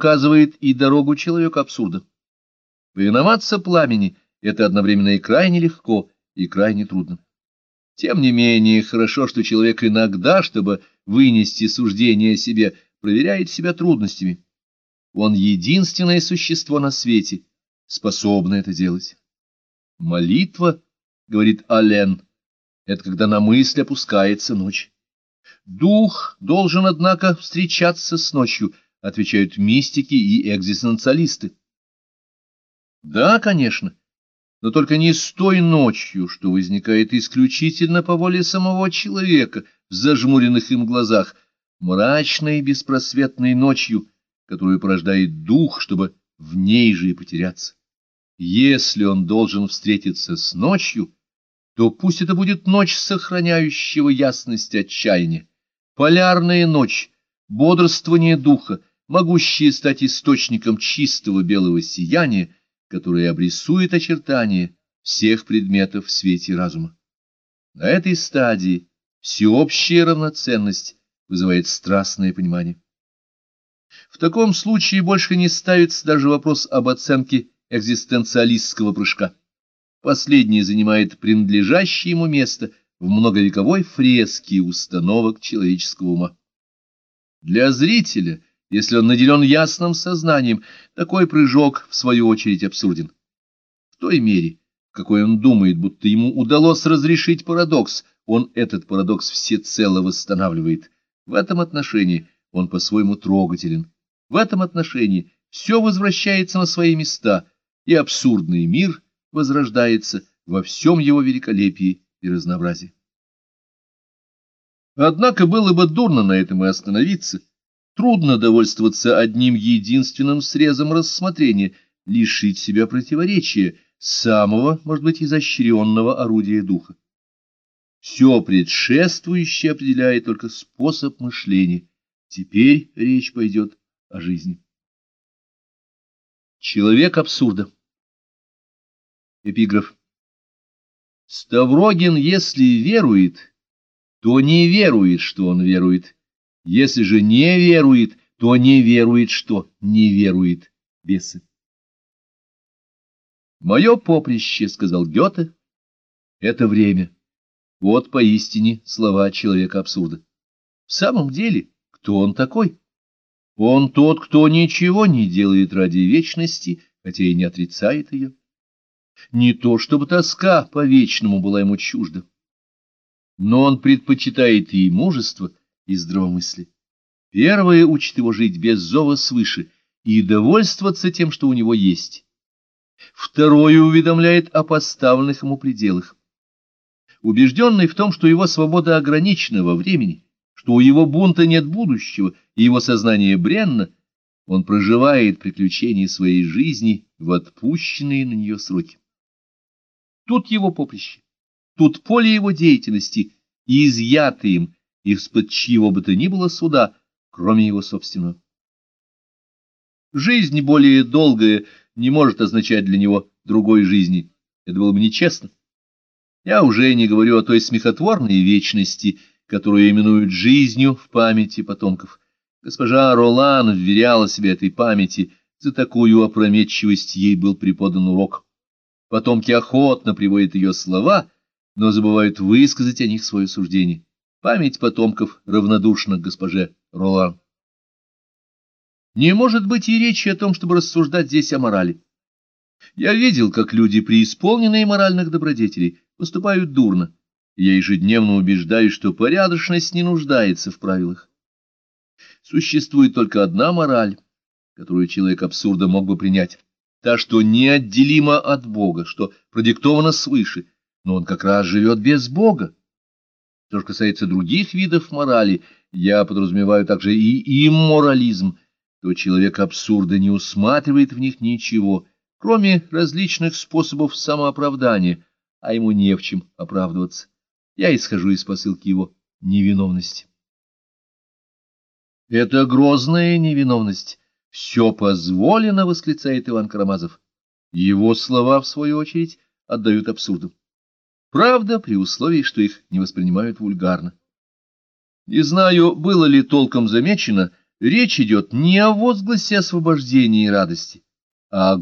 указывает и дорогу человека абсурда. Повиноваться пламени — это одновременно и крайне легко, и крайне трудно. Тем не менее, хорошо, что человек иногда, чтобы вынести суждение о себе, проверяет себя трудностями. Он единственное существо на свете, способное это делать. Молитва, говорит Ален, это когда на мысль опускается ночь. Дух должен, однако, встречаться с ночью, отвечают мистики и экзистенциалисты. Да, конечно, но только не с той ночью, что возникает исключительно по воле самого человека в зажмуренных им глазах, мрачной беспросветной ночью, которую порождает дух, чтобы в ней же и потеряться. Если он должен встретиться с ночью, то пусть это будет ночь сохраняющего ясность отчаяния, полярная ночь, бодрствование духа, могущие стать источником чистого белого сияния, которое обрисует очертания всех предметов в свете разума. На этой стадии всеобщая равноценность вызывает страстное понимание. В таком случае больше не ставится даже вопрос об оценке экзистенциалистского прыжка. Последний занимает принадлежащее ему место в многовековой фреске установок человеческого ума. Для зрителя, если он наделен ясным сознанием, такой прыжок, в свою очередь, абсурден. В той мере, какой он думает, будто ему удалось разрешить парадокс, он этот парадокс всецело восстанавливает. В этом отношении он по-своему трогателен. В этом отношении все возвращается на свои места, и абсурдный мир возрождается во всем его великолепии и разнообразии. Однако было бы дурно на этом и остановиться. Трудно довольствоваться одним единственным срезом рассмотрения, лишить себя противоречия, самого, может быть, изощренного орудия духа. Все предшествующее определяет только способ мышления. Теперь речь пойдет о жизни. Человек абсурда. Эпиграф. Ставрогин, если верует, то не верует, что он верует. Если же не верует, то не верует, что не верует. Бесы. «Мое поприще, — сказал Гёте, — это время». Вот поистине слова человека абсурда. В самом деле, кто он такой? Он тот, кто ничего не делает ради вечности, хотя и не отрицает ее. Не то, чтобы тоска по вечному была ему чужда, но он предпочитает и мужество, и здравомыслие. Первое учит его жить без зова свыше и довольствоваться тем, что у него есть. Второе уведомляет о поставленных ему пределах убежденный в том, что его свобода ограничена во времени, что у его бунта нет будущего, и его сознание бренно, он проживает приключения своей жизни в отпущенные на нее сроки. Тут его поприще, тут поле его деятельности, и изъято им из-под чьего бы то ни было суда, кроме его собственного. Жизнь более долгая не может означать для него другой жизни, это было бы нечестно. Я уже не говорю о той смехотворной вечности, которую именуют жизнью в памяти потомков. Госпожа Ролан вверяла себе этой памяти, за такую опрометчивость ей был преподан урок. Потомки охотно приводят ее слова, но забывают высказать о них свое суждение. Память потомков равнодушна к госпоже Ролан. Не может быть и речи о том, чтобы рассуждать здесь о морали. Я видел, как люди, преисполненные моральных добродетелей, поступают дурно, я ежедневно убеждаюсь, что порядочность не нуждается в правилах. Существует только одна мораль, которую человек абсурда мог бы принять, та, что неотделима от Бога, что продиктована свыше, но он как раз живет без Бога. Что же касается других видов морали, я подразумеваю также и имморализм, то человек абсурда не усматривает в них ничего, кроме различных способов самооправдания, а ему не в чем оправдываться. Я исхожу из посылки его невиновности. Это грозная невиновность. Все позволено, восклицает Иван Карамазов. Его слова, в свою очередь, отдают абсурду. Правда, при условии, что их не воспринимают вульгарно. Не знаю, было ли толком замечено, Речь идет не о возгласе освобождения и радости, а о